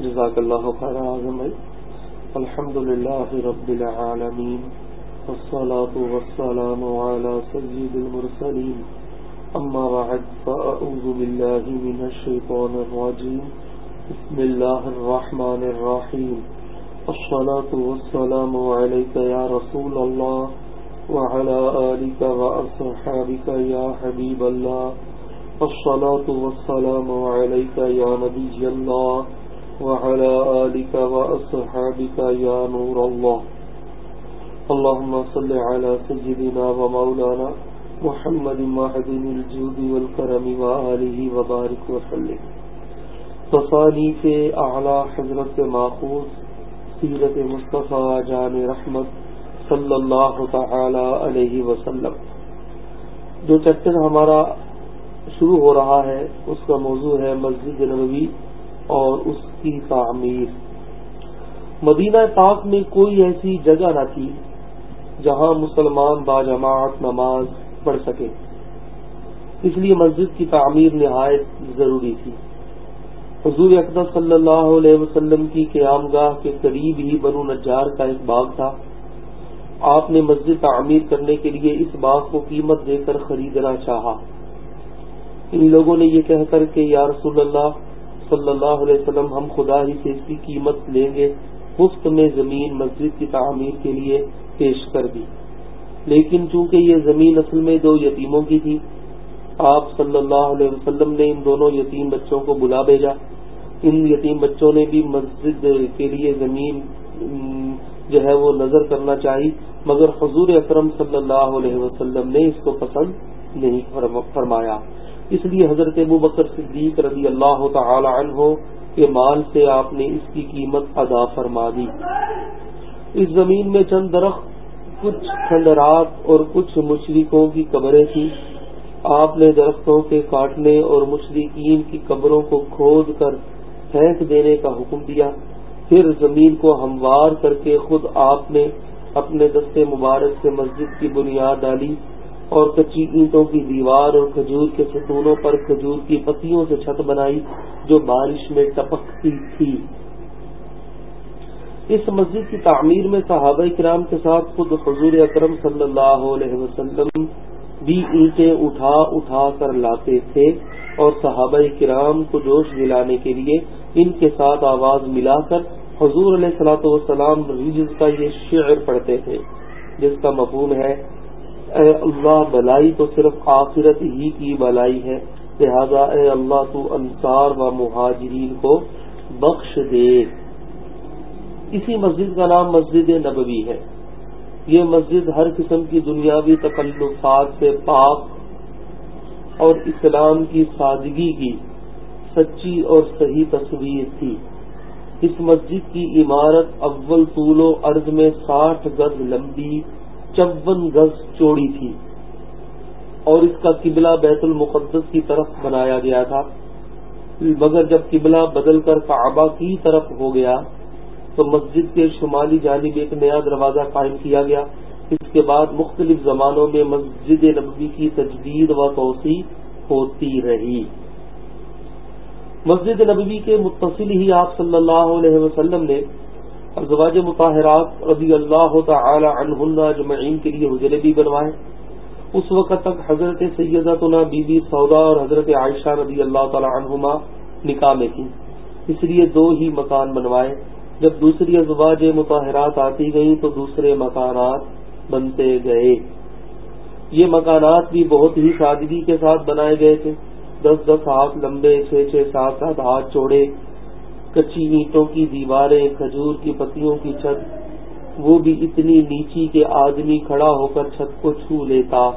جزاک اللہ خیر اعظم الحمد للہ رب العالمین، والصلاة والسلام على سید المرسلین۔ اما بعد، فاعوذ باللہ من الشیطان الرجیم۔ بسم اللہ الرحمن الرحیم۔ الصلاة والسلام علیکہ یا رسول اللہ وعلى آلك وأصحابك يا حبيب الله الصلاة والسلام عليك يا نبي الله وعلى آلك وأصحابك يا نور الله. اللهم صل على سجدنا ومولانا محمد معدن الجود والكرم وآله وبارك وسلم. تصانیف اعلی حضرت ماخوذ، سیرت مصطفیٰ جان رحمت صلی اللہ تعالی علیہ وسلم. جو چیپٹر ہمارا شروع ہو رہا ہے، اس کا موضوع ہے مسجد نبوی. اور اس کی تعمیر۔ مدینہ پاک میں کوئی ایسی جگہ نہ تھی جہاں مسلمان باجماعت نماز پڑھ سکے۔ اس لیے مسجد کی تعمیر نہایت ضروری تھی۔ حضور اقدس صلی اللہ علیہ وسلم کی قیام گاہ کے قریب ہی بنو نجار کا ایک باغ تھا۔ آپ نے مسجد تعمیر کرنے کے لیے اس باغ کو قیمت دے کر خریدنا چاہا۔ ان لوگوں نے یہ کہہ کر کہ یا رسول اللہ صلی اللہ علیہ وسلم ہم خدا ہی سے اس کی قیمت لیں گے مفت میں زمین مسجد کی تعمیر کے لیے پیش کر دی۔ لیکن چونکہ یہ زمین اصل میں دو یتیموں کی تھی، آپ صلی اللہ علیہ وسلم نے ان دونوں یتیم بچوں کو بلا بھیجا۔ ان یتیم بچوں نے بھی مسجد کے لیے زمین، جو ہے وہ نظر کرنا چاہی، مگر حضور اکرم صلی اللہ علیہ وسلم نے اس کو پسند نہیں فرمایا۔ اس لیے حضرت ابو بکر صدیق رضی اللہ تعالی عنہ کے مال سے آپ نے اس کی قیمت ادا فرما دی۔ اس زمین میں چند درخت، کچھ کھنڈرات اور کچھ مشرقوں کی قبریں تھیں۔ آپ نے درختوں کے کاٹنے اور مشرقین کی قبروں کو کھود کر پھینک دینے کا حکم دیا۔ پھر زمین کو ہموار کر کے خود آپ نے اپنے دستے مبارک سے مسجد کی بنیاد ڈالی۔ اور کچی اینٹوں کی دیوار اور کھجور کے ستونوں پر کھجور کی پتیوں سے چھت بنائی جو بارش میں ٹپکتی تھی۔ اس مسجد کی تعمیر میں صحابہ کرام کے ساتھ خود حضور اکرم صلی اللہ علیہ وسلم بھی اینٹیں اٹھا اٹھا کر لاتے تھے اور صحابہ کرام کو جوش دلانے کے لیے ان کے ساتھ آواز ملا کر حضور علیہ سلاۃ والسلام ریجز کا یہ شعر پڑھتے تھے، جس کا مفہوم ہے اے اللہ، بلائی تو صرف آخرت ہی کی بلائی ہے، لہذا اے اللہ، تو انصار و مہاجرین کو بخش دے۔ اسی مسجد کا نام مسجد نبوی ہے۔ یہ مسجد ہر قسم کی دنیاوی تکلفات سے پاک اور اسلام کی سادگی کی سچی اور صحیح تصویر تھی۔ اس مسجد کی عمارت اول طول و عرض میں ساٹھ گز لمبی چون گز چوڑی تھی اور اس کا قبلہ بیت المقدس کی طرف بنایا گیا تھا۔ مگر جب قبلہ بدل کر کعبہ کی طرف ہو گیا، تو مسجد کے شمالی جانب ایک نیا دروازہ قائم کیا گیا۔ اس کے بعد مختلف زمانوں میں مسجد نبوی کی تجدید و توسیع ہوتی رہی۔ مسجد نبوی کے متصل ہی آپ صلی اللہ علیہ وسلم نے ازواج مطاہرات رضی اللہ تعالی عنہن اجمعین کے لیے حجرے بھی بنوائے۔ اس وقت تک حضرت سیدتنا بی بی سودا اور حضرت عائشہ رضی اللہ تعالی عنہما نکاح میں تھی اس لیے دو ہی مکان بنوائے۔ جب دوسری ازواج مطاہرات آتی گئیں تو دوسرے مکانات بنتے گئے۔ یہ مکانات بھی بہت ہی سادگی کے ساتھ بنائے گئے تھے۔ دس دس ہاتھ لمبے، چھ چھ سات سات ہاتھ چوڑے۔ کچی اینٹوں کی دیواریں، کھجور کی پتیوں کی چھت، وہ بھی اتنی نیچی کہ آدمی کھڑا ہو کر چھت کو چھو لیتا۔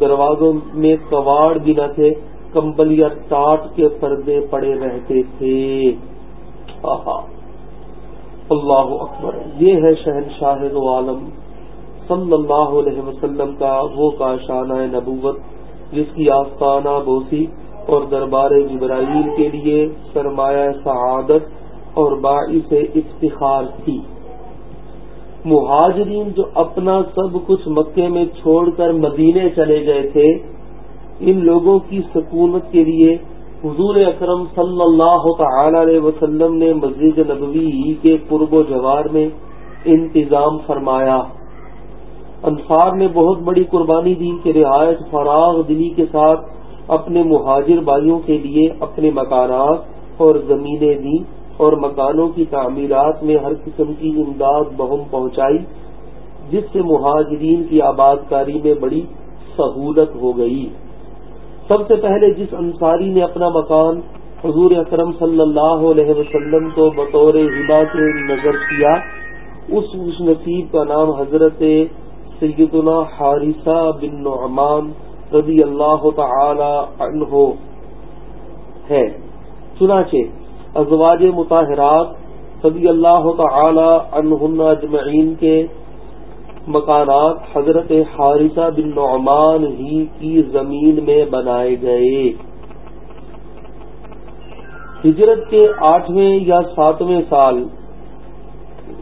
دروازوں میں کواڑ بھی نہ تھے، کمبل یا ٹاٹ کے پردے پڑے رہتے تھے۔ اللہ اکبر۔ یہ ہے شہنشاہ عالم۔ صلی اللہ علیہ وسلم کا وہ کاشانہ نبوت، جس کی آستانہ بوسی اور دربار جبرائیل کے لیے سرمایہ سعادت اور باعث افتخار تھی۔ مہاجرین جو اپنا سب کچھ مکے میں چھوڑ کر مدینے چلے گئے تھے، ان لوگوں کی سکونت کے لیے حضور اکرم صلی اللہ تعالی علیہ وسلم نے مسجد نبوی کے قرب و جوار میں انتظام فرمایا۔ انصار نے بہت بڑی قربانی دی کہ رعایت فراغ دلی کے ساتھ اپنے مہاجر بھائیوں کے لیے اپنے مکانات اور زمینیں دی اور مکانوں کی تعمیرات میں ہر قسم کی امداد بہم پہنچائی، جس سے مہاجرین کی آباد کاری میں بڑی سہولت ہو گئی۔ سب سے پہلے جس انصاری نے اپنا مکان حضور اکرم صلی اللہ علیہ وسلم کو بطور ہبا سے نظر کیا، اس خوش نصیب کا نام حضرت سیدنا حارثہ بن نعمان رضی اللہ تعالی عنہ ہے۔ چنانچہ ازواج مطاہرات رضی اللہ تعالی عنہن اجمعین کے مکانات حضرت حارثہ بن نعمان ہی کی زمین میں بنائے گئے۔ ہجرت کے آٹھویں یا ساتویں سال،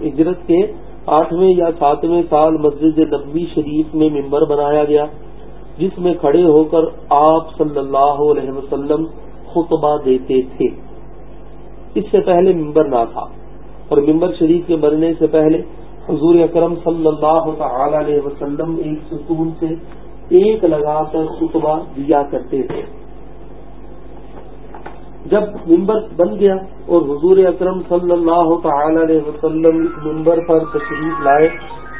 ہجرت کے آٹھویں یا ساتویں سال مسجد نبی شریف میں ممبر بنایا گیا۔ جس میں کھڑے ہو کر آپ صلی اللہ علیہ وسلم خطبہ دیتے تھے۔ اس سے پہلے ممبر نہ تھا اور ممبر شریف کے بننے سے پہلے حضور اکرم صلی اللہ تعالی علیہ وسلم ایک ستون سے ایک لگا کر خطبہ دیا کرتے تھے۔ جب ممبر بن گیا اور حضور اکرم صلی اللہ تعالی علیہ وسلم ممبر پر تشریف لائے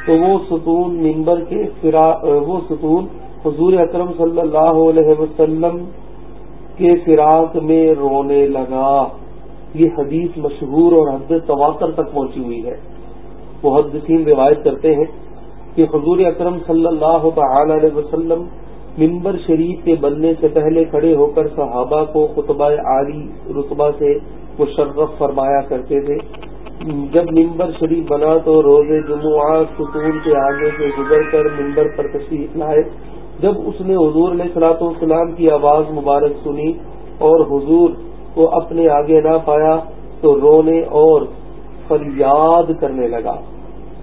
تو وہ ستون ممبر کے وہ ستون حضور اکرم صلی اللہ علیہ وسلم کے فراق میں رونے لگا۔ یہ حدیث مشہور اور حد تواتر تک پہنچی ہوئی ہے۔ محدثین روایت کرتے ہیں کہ حضور اکرم صلی اللہ تعالی علیہ وسلم ممبر شریف کے بننے سے پہلے کھڑے ہو کر صحابہ کو خطبہ عالی رتبہ سے مشرف فرمایا کرتے تھے۔ جب ممبر شریف بنا تو روز جمعہ ستون کے آگے سے گزر کر ممبر پر تشریف لائے۔ جب اس نے حضور علیہ صلاح والسلام کی آواز مبارک سنی اور حضور کو اپنے آگے نہ پایا تو رونے اور فریاد کرنے لگا۔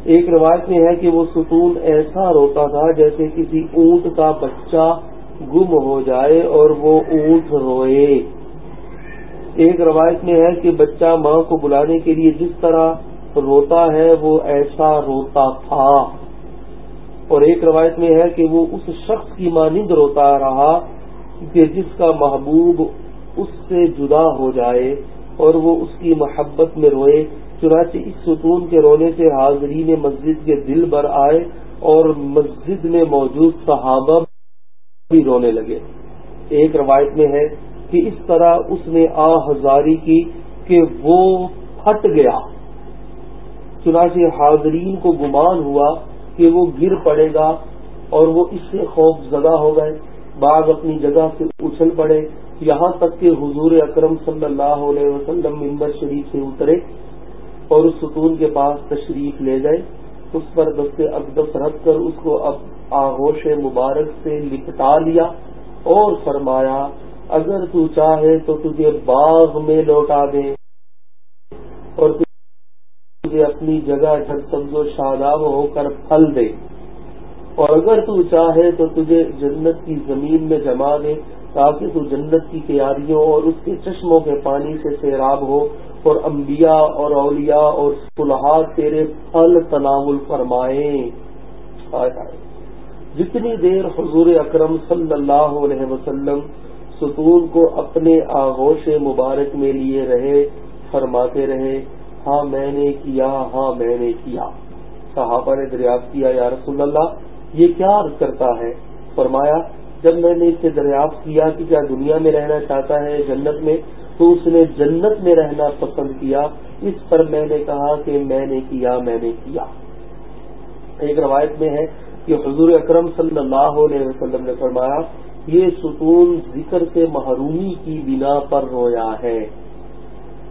ایک روایت میں ہے کہ وہ ستون ایسا روتا تھا جیسے کسی اونٹ کا بچہ گم ہو جائے اور وہ اونٹ روئے۔ ایک روایت میں ہے کہ بچہ ماں کو بلانے کے لیے جس طرح روتا ہے وہ ایسا روتا تھا۔ اور ایک روایت میں ہے کہ وہ اس شخص کی مانند روتا رہا کہ جس کا محبوب اس سے جدا ہو جائے اور وہ اس کی محبت میں روئے، چنانچہ اس ستون کے رونے سے حاضرین مسجد کے دل بر آئے اور مسجد میں موجود صحابہ بھی رونے لگے۔ ایک روایت میں ہے کہ اس طرح اس نے آ ہزاری کی کہ وہ پھٹ گیا۔ چنانچہ حاضرین کو گمان ہوا کہ وہ گر پڑے گا اور وہ اس سے خوف زدہ ہو گئے۔ بعض اپنی جگہ سے اچھل پڑے۔ یہاں تک کہ حضور اکرم صلی اللہ علیہ وسلم ممبر شریف سے اترے اور اس ستون کے پاس تشریف لے گئے۔ اس پر دست اقدس رکھ کر اس کو اب آغوش مبارک سے لپٹا لیا اور فرمایا، اگر تو چاہے تو تجھے باغ میں لوٹا دے اور تجھے اپنی جگہ جھٹ سبز و شاداب ہو کر پھل دے۔ اور اگر تو چاہے تو تجھے جنت کی زمین میں جما دے تاکہ تو جنت کی تیاریوں اور اس کے چشموں کے پانی سے سیراب ہو اور انبیاء اور اولیاء اور صلحاء تیرے پھل تناول فرمائیں۔ جتنی دیر حضور اکرم صلی اللہ علیہ وسلم ستون کو اپنے آغوش مبارک میں لیے رہے، فرماتے رہے ہاں میں نے کیا ہاں میں نے کیا۔ صحابہ نے دریافت کیا، یا رسول اللہ، یہ کیا عرض کرتا ہے؟ فرمایا، جب میں نے اس سے دریافت کیا کہ کیا دنیا میں رہنا چاہتا ہے، جنت میں، تو اس نے جنت میں رہنا پسند کیا۔ اس پر میں نے کہا کہ میں نے کیا، میں نے کیا۔ ایک روایت میں ہے کہ حضور اکرم صلی اللہ علیہ وسلم نے فرمایا، یہ ستون ذکر سے محرومی کی بنا پر رویا ہے۔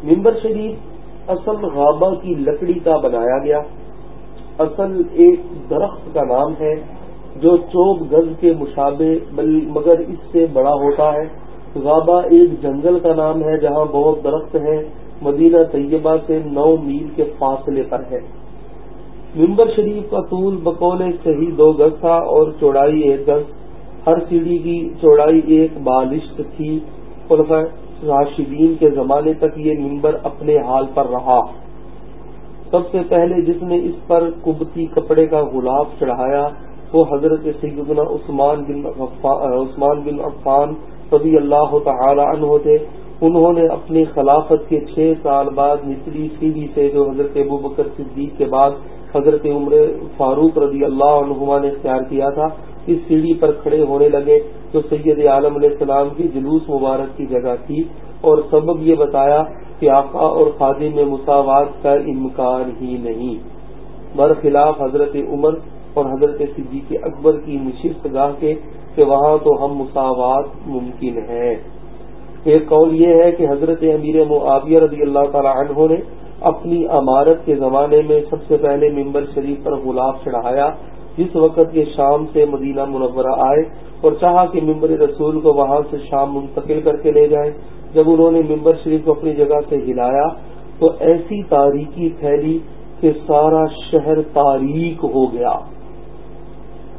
ممبر شریف اصل غابہ کی لکڑی کا بنایا گیا۔ اصل ایک درخت کا نام ہے جو چوب گز کے مشابے مگر اس سے بڑا ہوتا ہے۔ غابہ ایک جنگل کا نام ہے جہاں بہت درخت ہیں۔ مدینہ طیبہ سے نو میل کے فاصلے پر ہے۔ ممبر شریف کا طول بقول صحیح دو گز تھا اور چوڑائی ایک گز۔ ہر سیڑھی کی چوڑائی ایک بالشت تھی۔ راشدین کے زمانے تک یہ ممبر اپنے حال پر رہا۔ سب سے پہلے جس نے اس پر کبتی کپڑے کا گلاب چڑھایا، وہ حضرت سیدنا عثمان بن عثمان بن عفان رضی اللہ تعالی عنہ تھے۔ انہوں نے اپنی خلافت کے چھ سال بعد نچلی سیڑھی سے جو حضرت ابو بکر صدیق کے بعد حضرت عمر فاروق رضی اللہ عنہما نے اختیار کیا تھا، اس سیڑھی پر کھڑے ہونے لگے۔ جو سید عالم علیہ السلام کی جلوس مبارک کی جگہ تھی اور سبب یہ بتایا کہ آقا اور خادم میں مساوات کا امکان ہی نہیں۔ برخلاف حضرت عمر اور حضرت صدیق اکبر کی نشست گاہ کے کہ وہاں تو ہم مساوات ممکن ہے ایک قول یہ ہے کہ حضرت امیر معاویہ رضی اللہ تعالی عنہ نے اپنی عمارت کے زمانے میں سب سے پہلے ممبر شریف پر گلاب چڑھایا جس وقت یہ شام سے مدینہ منورہ آئے اور چاہا کہ ممبر رسول کو وہاں سے شام منتقل کر کے لے جائیں جب انہوں نے ممبر شریف کو اپنی جگہ سے ہلایا، تو ایسی تاریخی پھیلی کہ سارا شہر تاریخ ہو گیا۔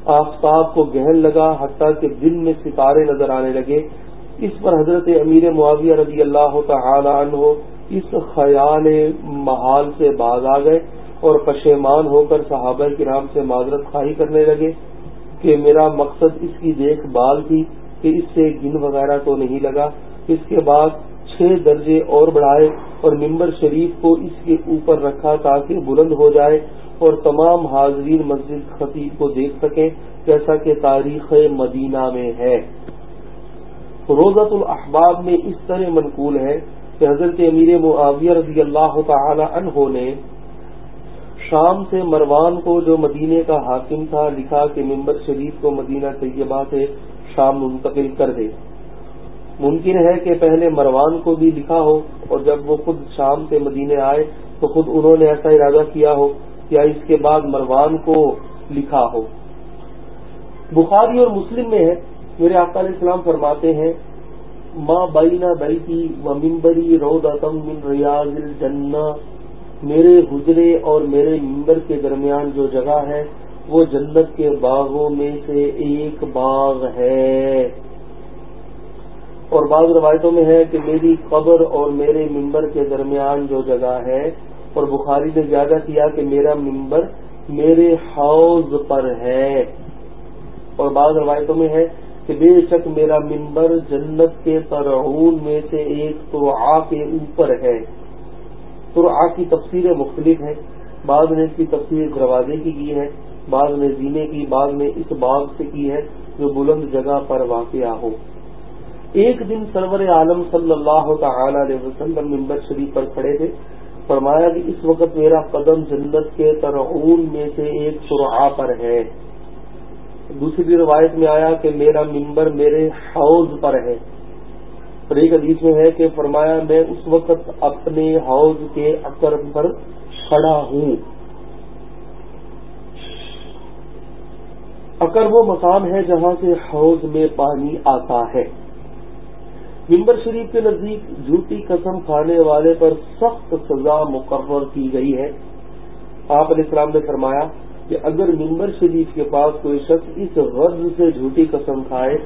آفتاب کو گہن لگا، حتیٰ کہ دن میں ستارے نظر آنے لگے۔ اس پر حضرت امیر معاویہ رضی اللہ تعالی عنہ اس خیال محال سے باز آ گئے۔ اور پشیمان ہو کر صحابہ کرام سے معذرت خواہی کرنے لگے کہ میرا مقصد اس کی دیکھ بھال تھی کہ اس سے گن وغیرہ تو نہیں لگا۔ اس کے بعد چھ درجے اور بڑھائے اور ممبر شریف کو اس کے اوپر رکھا تاکہ بلند ہو جائے اور تمام حاضرین مسجد خطیب کو دیکھ سکیں جیسا کہ تاریخ مدینہ میں ہے۔ روزت الاحباب میں اس طرح منقول ہے کہ حضرت امیر معاویہ رضی اللہ تعالی عنہ نے شام سے مروان کو جو مدینے کا حاکم تھا، لکھا کہ ممبر شریف کو مدینہ طیبہ سے شام منتقل کر دے۔ ممکن ہے کہ پہلے مروان کو بھی لکھا ہو اور جب وہ خود شام سے مدینے آئے تو خود انہوں نے ایسا ارادہ کیا ہو یا اس کے بعد مروان کو لکھا ہو۔ بخاری اور مسلم میں ہے میرے آقا علیہ السلام فرماتے ہیں ماں بینا بیتی و ممبری رو من ریاض الجنہ میرے حجرے اور میرے ممبر کے درمیان جو جگہ ہے، وہ جنت کے باغوں میں سے ایک باغ ہے۔ اور بعض روایتوں میں ہے کہ میری قبر اور میرے ممبر کے درمیان جو جگہ ہے، اور بخاری نے زیادہ کیا کہ میرا ممبر میرے حوض پر ہے۔ اور بعض روایتوں میں ہے کہ بے شک میرا ممبر جنت کے ترعون میں سے ایک ترعا کے اوپر ہے۔ ترعا کی تفسیریں مختلف ہیں، بعض نے اس کی تفسیر دروازے کی کی ہے بعض نے زینے کی، بعض نے اس باغ سے کی ہے جو بلند جگہ پر واقع ہو۔ ایک دن سرور عالم صلی اللہ تعالی علیہ وسلم ممبر شریف پر کھڑے تھے۔ فرمایا کہ اس وقت میرا قدم جنت کے ترعون میں سے ایک ترعا پر ہے۔ دوسری روایت میں آیا کہ میرا ممبر میرے حوض پر ہے۔ اور ایک حدیث میں ہے کہ فرمایا، میں اس وقت اپنے حوض کے اکر پر کھڑا ہوں۔ اکر وہ مقام ہے جہاں سے حوض میں پانی آتا ہے۔ ممبر شریف کے نزدیک جھوٹی قسم کھانے والے پر سخت سزا مقرر کی گئی ہے۔ آپ علیہ السلام نے فرمایا کہ اگر ممبر شریف کے پاس کوئی شخص اس غرض سے جھوٹی قسم کھائے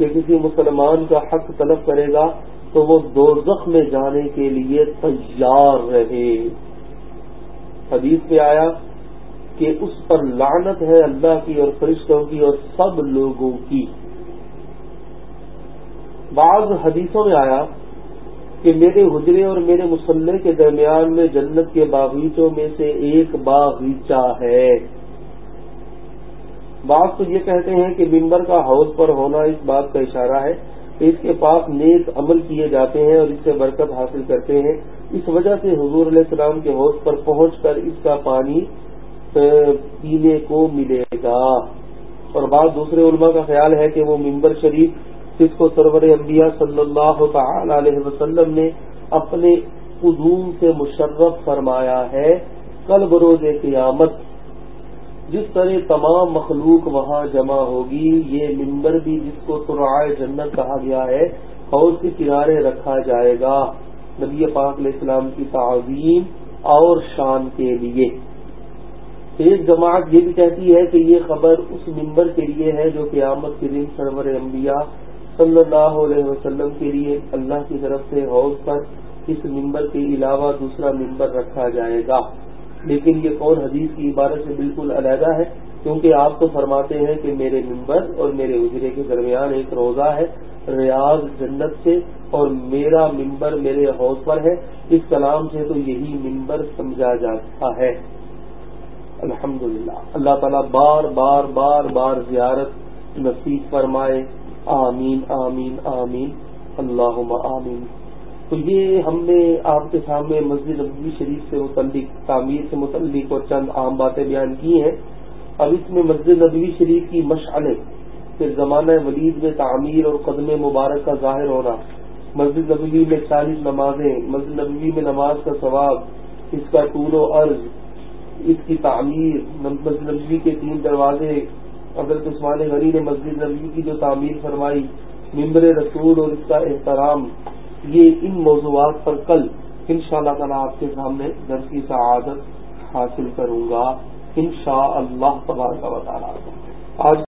کہ کسی مسلمان کا حق طلب کرے گا تو وہ دوزخ میں جانے کے لیے تیار رہے۔ حدیث میں آیا کہ اس پر لعنت ہے اللہ کی اور فرشتوں کی اور سب لوگوں کی۔ بعض حدیثوں میں آیا کہ میرے حجرے اور میرے مسلح کے درمیان میں جنت کے باغیچوں میں سے ایک باغیچہ ہے۔ بعض تو یہ کہتے ہیں کہ ممبر کا حوض پر ہونا اس بات کا اشارہ ہے کہ اس کے پاس نیک عمل کیے جاتے ہیں اور اس سے برکت حاصل کرتے ہیں۔ اس وجہ سے حضور علیہ السلام کے حوض پر پہنچ کر اس کا پانی پینے کو ملے گا۔ اور بعض دوسرے علماء کا خیال ہے کہ وہ ممبر شریف جس کو سرور انبیاء صلی اللہ تعالی علیہ وسلم نے اپنے قدوم سے مشرف فرمایا ہے، کل بروز قیامت جس طرح تمام مخلوق وہاں جمع ہوگی، یہ ممبر بھی جس کو سرائے جنت کہا گیا ہے حوض کے کنارے رکھا جائے گا۔ نبی پاک علیہ السلام کی تعظیم اور شان کے لیے۔ ایک جماعت یہ بھی کہتی ہے کہ یہ خبر اس ممبر کے لیے ہے جو قیامت کے دن سرور انبیاء صلی اللہ علیہ وسلم کے لیے اللہ کی طرف سے حوض پر اس ممبر کے علاوہ دوسرا ممبر رکھا جائے گا۔ لیکن یہ قول حدیث کی عبارت سے بالکل علیحدہ ہے، کیونکہ آپ تو فرماتے ہیں کہ میرے ممبر اور میرے اجرے کے درمیان ایک روزہ ہے، ریاض جنت سے اور میرا ممبر میرے حوض پر ہے۔ اس کلام سے تو یہی ممبر سمجھا جاتا ہے۔ الحمد اللہ تعالیٰ بار بار بار بار زیارت نصیب فرمائے۔ آمین آمین آمین۔ اللہ آمین۔ تو یہ ہم نے آپ کے سامنے مسجد نبوی شریف سے متعلق تعمیر سے متعلق اور چند عام باتیں بیان کی ہیں۔ اب اس میں مسجد نبوی شریف کی مشعلیں پھر زمانہ ولید میں تعمیر اور قدم مبارک کا ظاہر ہونا، مسجد نبوی میں چالیس نمازیں، مسجد نبوی میں نماز کا ثواب، اس کا طول و عرض، اس کی تعمیر، مسجد نبوی کے تین دروازے، حضرت عثمان غنی نے مسجد نبوی کی جو تعمیر فرمائی ممبر رسول اور اس کا احترام یہ ان موضوعات پر کل ان شاء اللہ تعالیٰ آپ کے سامنے درس کی سعادت حاصل کروں گا ان شاء اللہ تبارک و تعالیٰ۔ آج